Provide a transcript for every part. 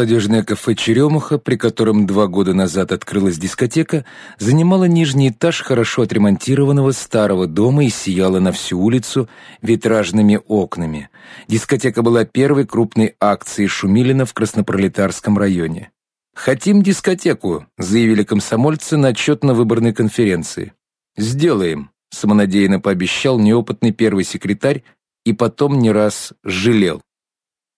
Молодежное кафе «Черемуха», при котором два года назад открылась дискотека, занимало нижний этаж хорошо отремонтированного старого дома и сияло на всю улицу витражными окнами. Дискотека была первой крупной акцией Шумилина в Краснопролетарском районе. «Хотим дискотеку», — заявили комсомольцы на отчетно-выборной конференции. «Сделаем», — самонадеянно пообещал неопытный первый секретарь и потом не раз жалел.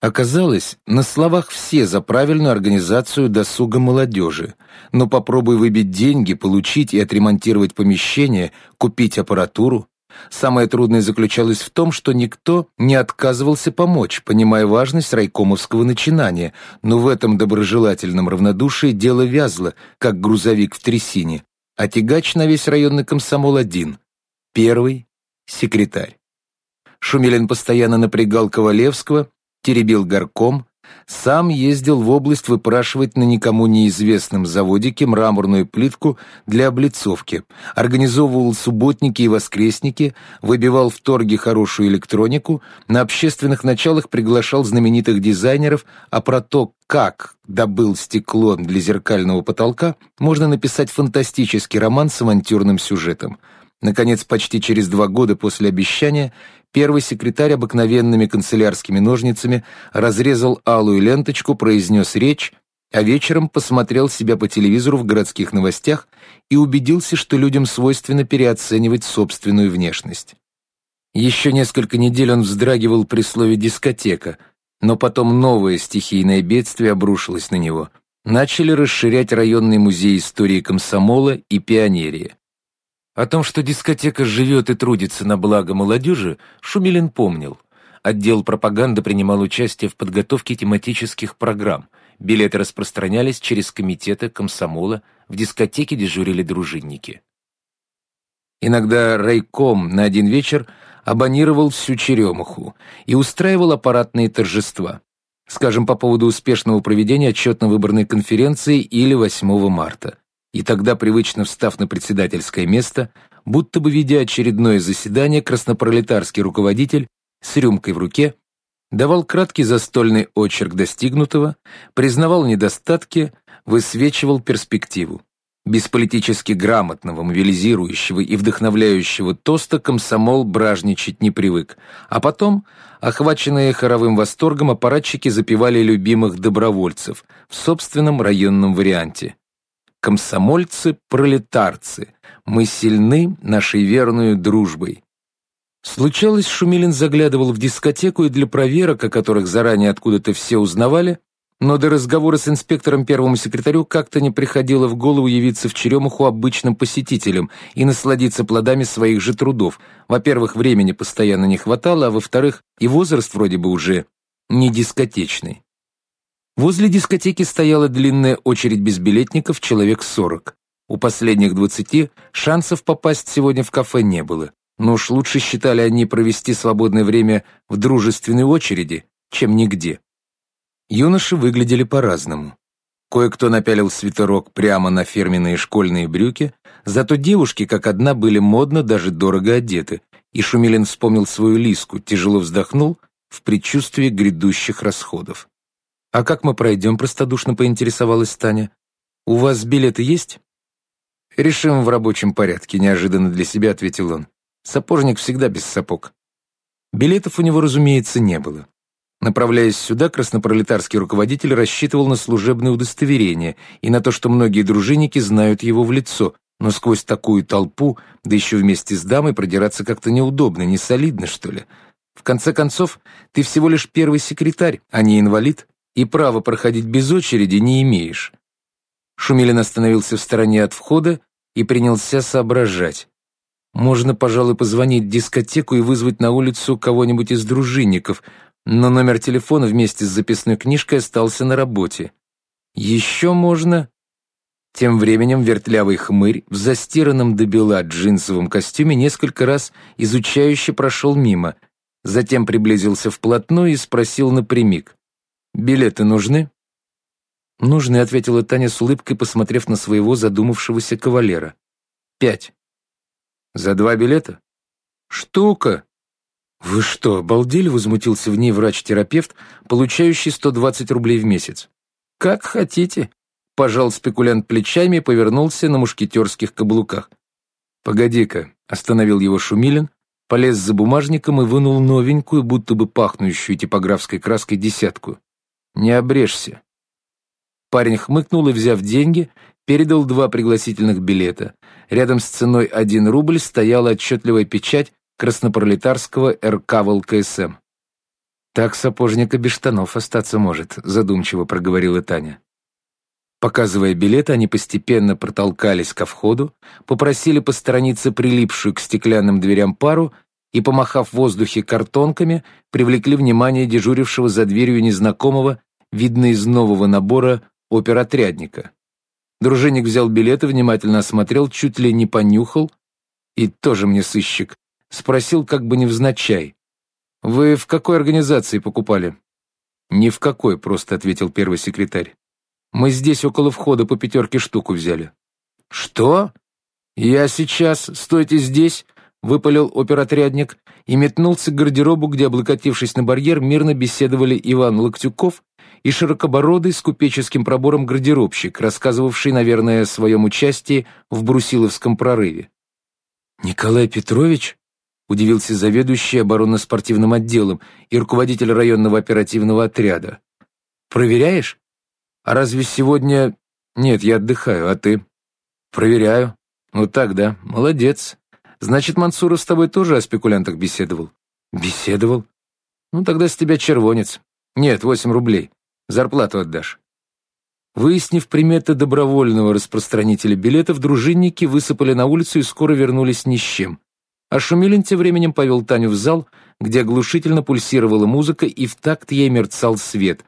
Оказалось, на словах все за правильную организацию досуга молодежи, но попробуй выбить деньги, получить и отремонтировать помещение, купить аппаратуру. Самое трудное заключалось в том, что никто не отказывался помочь, понимая важность райкомовского начинания, но в этом доброжелательном равнодушии дело вязло, как грузовик в трясине, а тягач на весь районный комсомол один — первый секретарь. Шумилин постоянно напрягал Ковалевского, теребил горком, сам ездил в область выпрашивать на никому неизвестном заводике мраморную плитку для облицовки, организовывал субботники и воскресники, выбивал в торге хорошую электронику, на общественных началах приглашал знаменитых дизайнеров, а про то, как добыл стекло для зеркального потолка, можно написать фантастический роман с авантюрным сюжетом. Наконец, почти через два года после обещания, Первый секретарь обыкновенными канцелярскими ножницами разрезал алую ленточку, произнес речь, а вечером посмотрел себя по телевизору в городских новостях и убедился, что людям свойственно переоценивать собственную внешность. Еще несколько недель он вздрагивал при слове «дискотека», но потом новое стихийное бедствие обрушилось на него. Начали расширять районный музей истории комсомола и пионерии. О том, что дискотека живет и трудится на благо молодежи, Шумилин помнил. Отдел пропаганды принимал участие в подготовке тематических программ. Билеты распространялись через комитеты комсомола, в дискотеке дежурили дружинники. Иногда райком на один вечер абонировал всю черемуху и устраивал аппаратные торжества. Скажем, по поводу успешного проведения отчетно-выборной конференции или 8 марта и тогда, привычно встав на председательское место, будто бы ведя очередное заседание, краснопролетарский руководитель с рюмкой в руке давал краткий застольный очерк достигнутого, признавал недостатки, высвечивал перспективу. Без политически грамотного, мобилизирующего и вдохновляющего тоста комсомол бражничать не привык. А потом, охваченные хоровым восторгом, аппаратчики запевали любимых добровольцев в собственном районном варианте комсомольцы-пролетарцы, мы сильны нашей верную дружбой. Случалось, Шумилин заглядывал в дискотеку и для проверок, о которых заранее откуда-то все узнавали, но до разговора с инспектором первому секретарю как-то не приходило в голову явиться в Черемуху обычным посетителем и насладиться плодами своих же трудов. Во-первых, времени постоянно не хватало, а во-вторых, и возраст вроде бы уже не дискотечный. Возле дискотеки стояла длинная очередь безбилетников, человек сорок. У последних двадцати шансов попасть сегодня в кафе не было. Но уж лучше считали они провести свободное время в дружественной очереди, чем нигде. Юноши выглядели по-разному. Кое-кто напялил свитерок прямо на фирменные школьные брюки, зато девушки, как одна, были модно, даже дорого одеты, и Шумилин вспомнил свою лиску, тяжело вздохнул в предчувствии грядущих расходов. «А как мы пройдем?» — простодушно поинтересовалась Таня. «У вас билеты есть?» «Решим в рабочем порядке», — неожиданно для себя ответил он. «Сапожник всегда без сапог». Билетов у него, разумеется, не было. Направляясь сюда, краснопролетарский руководитель рассчитывал на служебное удостоверение и на то, что многие дружинники знают его в лицо, но сквозь такую толпу, да еще вместе с дамой, продираться как-то неудобно, не солидно, что ли. В конце концов, ты всего лишь первый секретарь, а не инвалид и права проходить без очереди не имеешь. Шумилин остановился в стороне от входа и принялся соображать. Можно, пожалуй, позвонить в дискотеку и вызвать на улицу кого-нибудь из дружинников, но номер телефона вместе с записной книжкой остался на работе. Еще можно... Тем временем вертлявый хмырь в застиранном до бела джинсовом костюме несколько раз изучающе прошел мимо, затем приблизился вплотную и спросил напрямик. «Билеты нужны?» «Нужны», — ответила Таня с улыбкой, посмотрев на своего задумавшегося кавалера. «Пять». «За два билета?» «Штука!» «Вы что, обалдели?» — возмутился в ней врач-терапевт, получающий 120 рублей в месяц. «Как хотите», — пожал спекулянт плечами и повернулся на мушкетерских каблуках. «Погоди-ка», — остановил его Шумилин, полез за бумажником и вынул новенькую, будто бы пахнущую типографской краской десятку. «Не обрежься». Парень хмыкнул и, взяв деньги, передал два пригласительных билета. Рядом с ценой один рубль стояла отчетливая печать краснопролетарского РК ВЛКСМ. «Так сапожника без штанов остаться может», — задумчиво проговорила Таня. Показывая билеты, они постепенно протолкались ко входу, попросили посторониться прилипшую к стеклянным дверям пару и, помахав в воздухе картонками, привлекли внимание дежурившего за дверью незнакомого, видно из нового набора, оперотрядника. Дружинник взял билеты, внимательно осмотрел, чуть ли не понюхал, и тоже мне сыщик, спросил как бы невзначай. «Вы в какой организации покупали?» «Ни в какой», — просто ответил первый секретарь. «Мы здесь около входа по пятерке штуку взяли». «Что? Я сейчас, стойте здесь», — выпалил оперотрядник и метнулся к гардеробу, где, облокотившись на барьер, мирно беседовали Иван Локтюков и широкобородый с купеческим пробором гардеробщик, рассказывавший, наверное, о своем участии в Брусиловском прорыве. «Николай Петрович?» удивился заведующий оборонно-спортивным отделом и руководитель районного оперативного отряда. «Проверяешь? А разве сегодня...» «Нет, я отдыхаю, а ты?» «Проверяю. Ну так, да. Молодец. Значит, Мансуров с тобой тоже о спекулянтах беседовал?» «Беседовал? Ну тогда с тебя червонец. Нет, восемь рублей. Зарплату отдашь». Выяснив приметы добровольного распространителя билетов, дружинники высыпали на улицу и скоро вернулись ни с чем. А Шумилин тем временем повел Таню в зал, где оглушительно пульсировала музыка и в такт ей мерцал свет.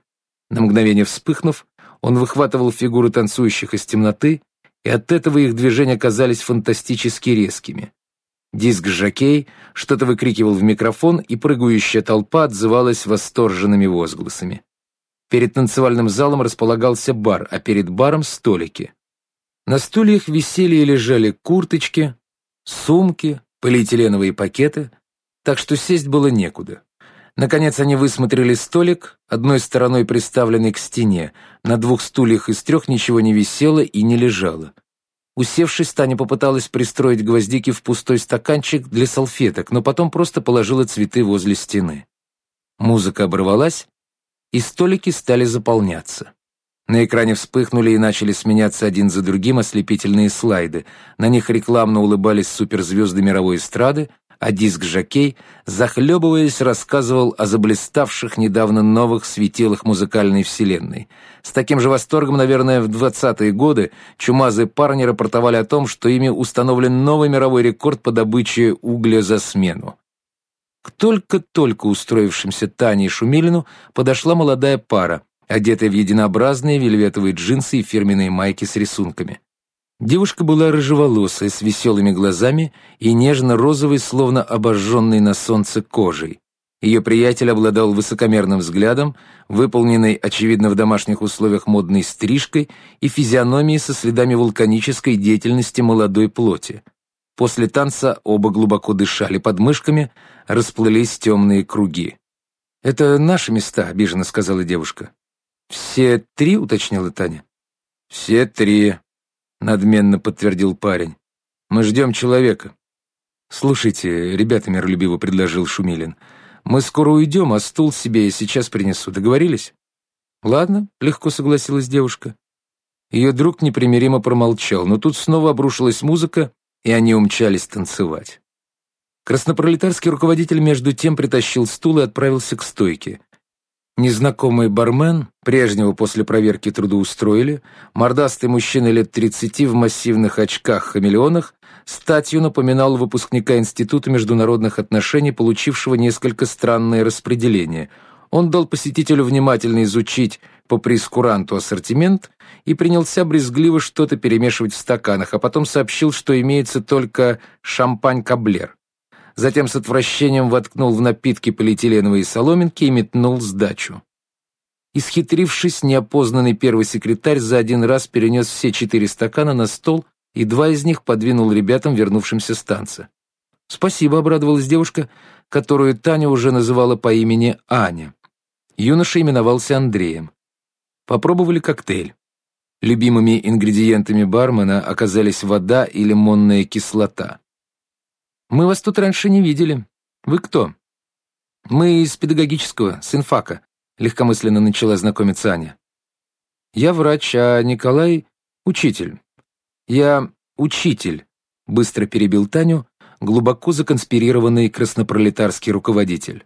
На мгновение вспыхнув, он выхватывал фигуры танцующих из темноты, и от этого их движения казались фантастически резкими. Диск-жокей что-то выкрикивал в микрофон, и прыгающая толпа отзывалась восторженными возгласами. Перед танцевальным залом располагался бар, а перед баром — столики. На стульях висели и лежали курточки, сумки, полиэтиленовые пакеты, так что сесть было некуда. Наконец они высмотрели столик, одной стороной приставленный к стене. На двух стульях из трех ничего не висело и не лежало. Усевшись, Таня попыталась пристроить гвоздики в пустой стаканчик для салфеток, но потом просто положила цветы возле стены. Музыка оборвалась, и столики стали заполняться. На экране вспыхнули и начали сменяться один за другим ослепительные слайды. На них рекламно улыбались суперзвезды мировой эстрады, а диск-жокей, захлебываясь, рассказывал о заблиставших недавно новых светилах музыкальной вселенной. С таким же восторгом, наверное, в 20-е годы чумазые парни рапортовали о том, что ими установлен новый мировой рекорд по добыче угля за смену. К только-только устроившимся Тане и Шумилину подошла молодая пара — одетая в единообразные вельветовые джинсы и фирменные майки с рисунками. Девушка была рыжеволосая, с веселыми глазами и нежно-розовой, словно обожженной на солнце кожей. Ее приятель обладал высокомерным взглядом, выполненной, очевидно, в домашних условиях модной стрижкой и физиономией со следами вулканической деятельности молодой плоти. После танца оба глубоко дышали под мышками, расплылись темные круги. «Это наши места», — обиженно сказала девушка. «Все три?» — уточнила Таня. «Все три», — надменно подтвердил парень. «Мы ждем человека». «Слушайте, ребята», — миролюбиво предложил Шумилин, «мы скоро уйдем, а стул себе я сейчас принесу. Договорились?» «Ладно», — легко согласилась девушка. Ее друг непримиримо промолчал, но тут снова обрушилась музыка, и они умчались танцевать. Краснопролетарский руководитель между тем притащил стул и отправился к стойке. Незнакомый бармен, прежнего после проверки трудоустроили, мордастый мужчина лет 30 в массивных очках-хамелеонах, статью напоминал выпускника Института международных отношений, получившего несколько странное распределение. Он дал посетителю внимательно изучить по прескуранту ассортимент и принялся брезгливо что-то перемешивать в стаканах, а потом сообщил, что имеется только шампань-каблер затем с отвращением воткнул в напитки полиэтиленовые соломинки и метнул сдачу. Исхитрившись, неопознанный первый секретарь за один раз перенес все четыре стакана на стол и два из них подвинул ребятам, вернувшимся с танца. «Спасибо», — обрадовалась девушка, которую Таня уже называла по имени Аня. Юноша именовался Андреем. Попробовали коктейль. Любимыми ингредиентами бармена оказались вода и лимонная кислота. «Мы вас тут раньше не видели. Вы кто?» «Мы из педагогического, с инфака», — легкомысленно начала знакомиться Аня. «Я врач, а Николай — учитель. Я учитель», — быстро перебил Таню, глубоко законспирированный краснопролетарский руководитель.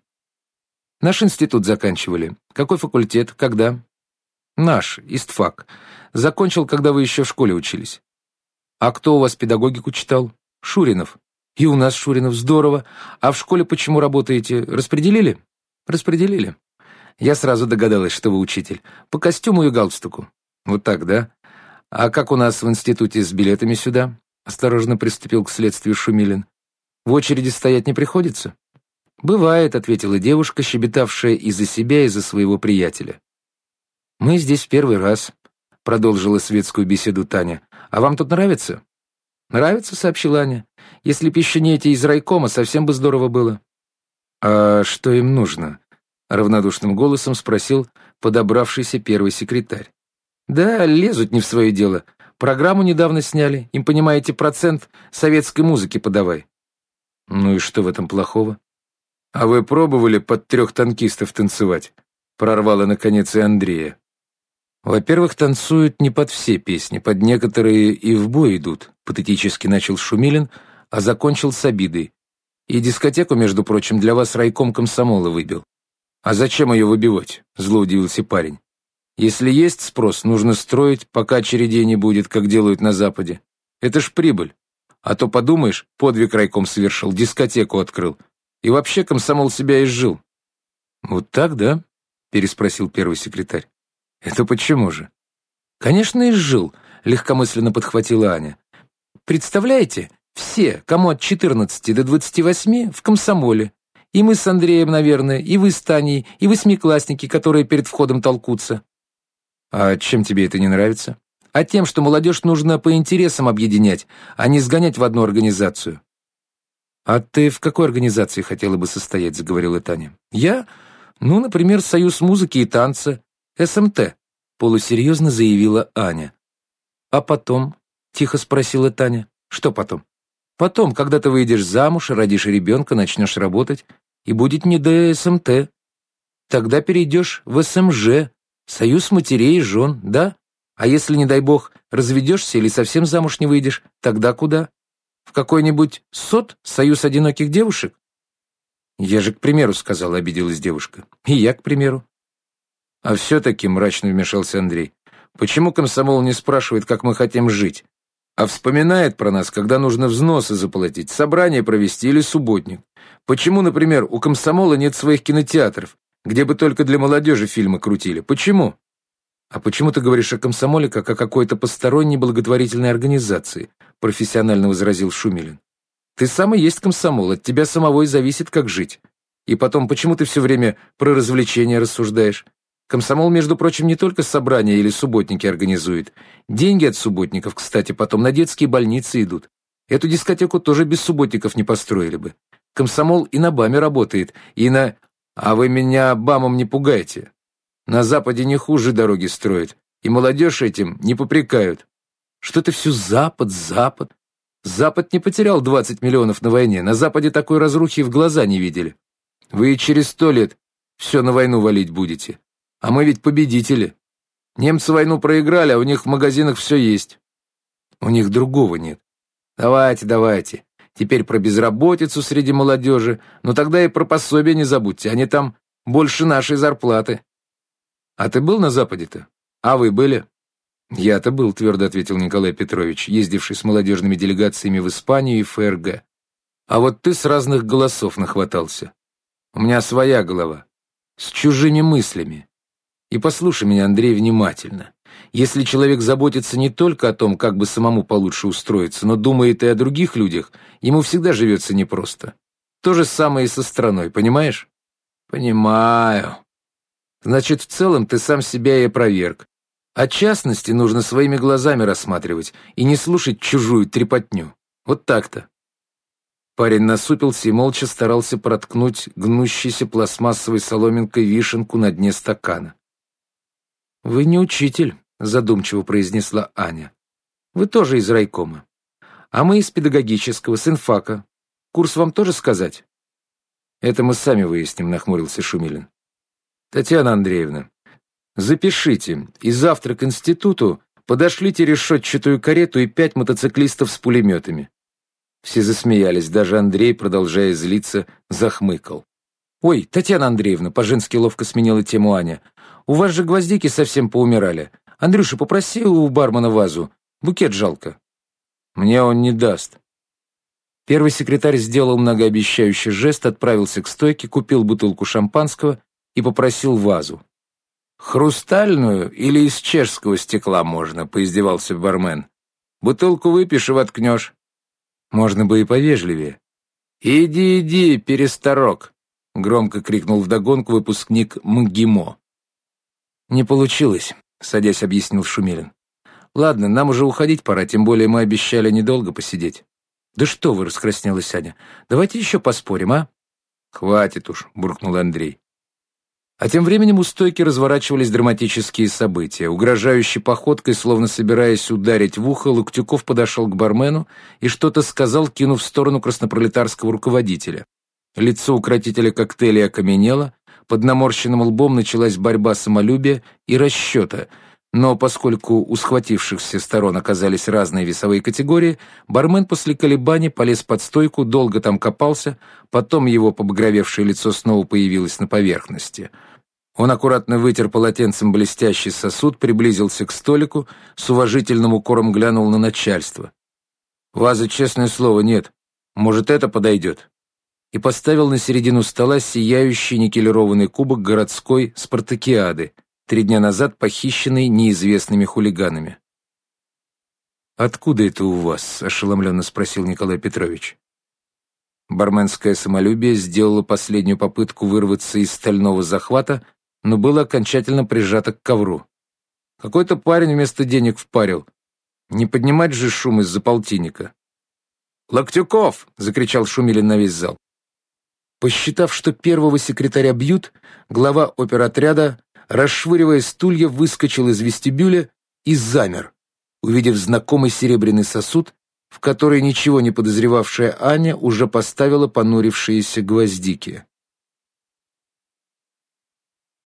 «Наш институт заканчивали. Какой факультет? Когда?» «Наш, истфак. Закончил, когда вы еще в школе учились». «А кто у вас педагогику читал?» «Шуринов». «И у нас Шуринов. Здорово. А в школе почему работаете? Распределили?» «Распределили». Я сразу догадалась, что вы учитель. По костюму и галстуку. Вот так, да? А как у нас в институте с билетами сюда? Осторожно приступил к следствию Шумилин. В очереди стоять не приходится? «Бывает», — ответила девушка, щебетавшая из-за себя и за своего приятеля. «Мы здесь в первый раз», — продолжила светскую беседу Таня. «А вам тут нравится?» «Нравится», — сообщила Аня. «Если б еще не эти из райкома, совсем бы здорово было». «А что им нужно?» — равнодушным голосом спросил подобравшийся первый секретарь. «Да, лезут не в свое дело. Программу недавно сняли. Им, понимаете, процент советской музыки подавай». «Ну и что в этом плохого?» «А вы пробовали под трех танкистов танцевать?» Прорвало, наконец, и Андрея. «Во-первых, танцуют не под все песни, под некоторые и в бой идут», патетически начал Шумилин, а закончил с обидой. «И дискотеку, между прочим, для вас райком комсомола выбил». «А зачем ее выбивать?» — зло удивился парень. «Если есть спрос, нужно строить, пока очередей не будет, как делают на Западе. Это ж прибыль. А то, подумаешь, подвиг райком совершил, дискотеку открыл. И вообще комсомол себя изжил». «Вот так, да?» — переспросил первый секретарь. «Это почему же?» «Конечно, изжил», — легкомысленно подхватила Аня. «Представляете, все, кому от 14 до 28, в комсомоле. И мы с Андреем, наверное, и вы с Таней, и восьмиклассники, которые перед входом толкутся». «А чем тебе это не нравится?» «А тем, что молодежь нужно по интересам объединять, а не сгонять в одну организацию». «А ты в какой организации хотела бы состоять?» — заговорила Таня. «Я? Ну, например, Союз музыки и танца, СМТ», — полусерьезно заявила Аня. «А потом?» — тихо спросила Таня. «Что потом?» «Потом, когда ты выйдешь замуж, родишь ребенка, начнешь работать, и будет не до СМТ. Тогда перейдешь в СМЖ, Союз матерей и жен, да? А если, не дай бог, разведешься или совсем замуж не выйдешь, тогда куда? В какой-нибудь СОТ, Союз одиноких девушек? Я же, к примеру, сказала, обиделась девушка. И я, к примеру. А все-таки, мрачно вмешался Андрей, почему комсомол не спрашивает, как мы хотим жить, а вспоминает про нас, когда нужно взносы заплатить, собрание провести или субботник? Почему, например, у комсомола нет своих кинотеатров, где бы только для молодежи фильмы крутили? Почему? А почему ты говоришь о комсомоле как о какой-то посторонней благотворительной организации? Профессионально возразил Шумилин. Ты сам и есть комсомол, от тебя самого и зависит, как жить. И потом, почему ты все время про развлечения рассуждаешь? Комсомол, между прочим, не только собрания или субботники организует. Деньги от субботников, кстати, потом на детские больницы идут. Эту дискотеку тоже без субботников не построили бы. Комсомол и на БАМе работает, и на... А вы меня БАМом не пугайте. На Западе не хуже дороги строят, и молодежь этим не попрекают. Что-то все Запад, Запад. Запад не потерял 20 миллионов на войне, на Западе такой разрухи в глаза не видели. Вы и через сто лет все на войну валить будете. А мы ведь победители. Немцы войну проиграли, а у них в магазинах все есть. У них другого нет. Давайте, давайте. Теперь про безработицу среди молодежи. Но тогда и про пособия не забудьте. Они там больше нашей зарплаты. А ты был на Западе-то? А вы были? Я-то был, твердо ответил Николай Петрович, ездивший с молодежными делегациями в Испанию и ФРГ. А вот ты с разных голосов нахватался. У меня своя голова. С чужими мыслями. И послушай меня, Андрей, внимательно. Если человек заботится не только о том, как бы самому получше устроиться, но думает и о других людях, ему всегда живется непросто. То же самое и со страной, понимаешь? Понимаю. Значит, в целом ты сам себя и опроверг. А частности нужно своими глазами рассматривать и не слушать чужую трепотню. Вот так-то. Парень насупился и молча старался проткнуть гнущейся пластмассовой соломинкой вишенку на дне стакана. «Вы не учитель», — задумчиво произнесла Аня. «Вы тоже из райкома. А мы из педагогического, с инфака. Курс вам тоже сказать?» «Это мы сами выясним», — нахмурился Шумилин. «Татьяна Андреевна, запишите, и завтра к институту подошлите решетчатую карету и пять мотоциклистов с пулеметами». Все засмеялись, даже Андрей, продолжая злиться, захмыкал. «Ой, Татьяна Андреевна», — по-женски ловко сменила тему Аня, «у вас же гвоздики совсем поумирали. Андрюша, попроси у бармена вазу. Букет жалко». «Мне он не даст». Первый секретарь сделал многообещающий жест, отправился к стойке, купил бутылку шампанского и попросил вазу. «Хрустальную или из чешского стекла можно?» — поиздевался бармен. «Бутылку выпьешь и воткнешь». «Можно бы и повежливее». «Иди, иди, пересторог!» — громко крикнул вдогонку выпускник МГИМО. «Не получилось», — садясь объяснил Шумилин. «Ладно, нам уже уходить пора, тем более мы обещали недолго посидеть». «Да что вы!» — раскраснелась Аня. «Давайте еще поспорим, а?» «Хватит уж», — буркнул Андрей. А тем временем у стойки разворачивались драматические события. Угрожающей походкой, словно собираясь ударить в ухо, Локтюков подошел к бармену и что-то сказал, кинув в сторону краснопролетарского руководителя. Лицо укротителя коктейлей окаменело, под наморщенным лбом началась борьба самолюбия и расчета, но поскольку у схватившихся сторон оказались разные весовые категории, бармен после колебаний полез под стойку, долго там копался, потом его побагровевшее лицо снова появилось на поверхности. Он аккуратно вытер полотенцем блестящий сосуд, приблизился к столику, с уважительным укором глянул на начальство. «Вазы, честное слово, нет. Может, это подойдет?» И поставил на середину стола сияющий никелированный кубок городской спартакиады, три дня назад похищенный неизвестными хулиганами. «Откуда это у вас?» — ошеломленно спросил Николай Петрович. Барменское самолюбие сделало последнюю попытку вырваться из стального захвата, но было окончательно прижато к ковру. Какой-то парень вместо денег впарил. Не поднимать же шум из-за полтинника. «Локтюков!» — закричал Шумилин на весь зал. Посчитав, что первого секретаря бьют, глава оперотряда, расшвыривая стулья, выскочил из вестибюля и замер, увидев знакомый серебряный сосуд, в который ничего не подозревавшая Аня уже поставила понурившиеся гвоздики.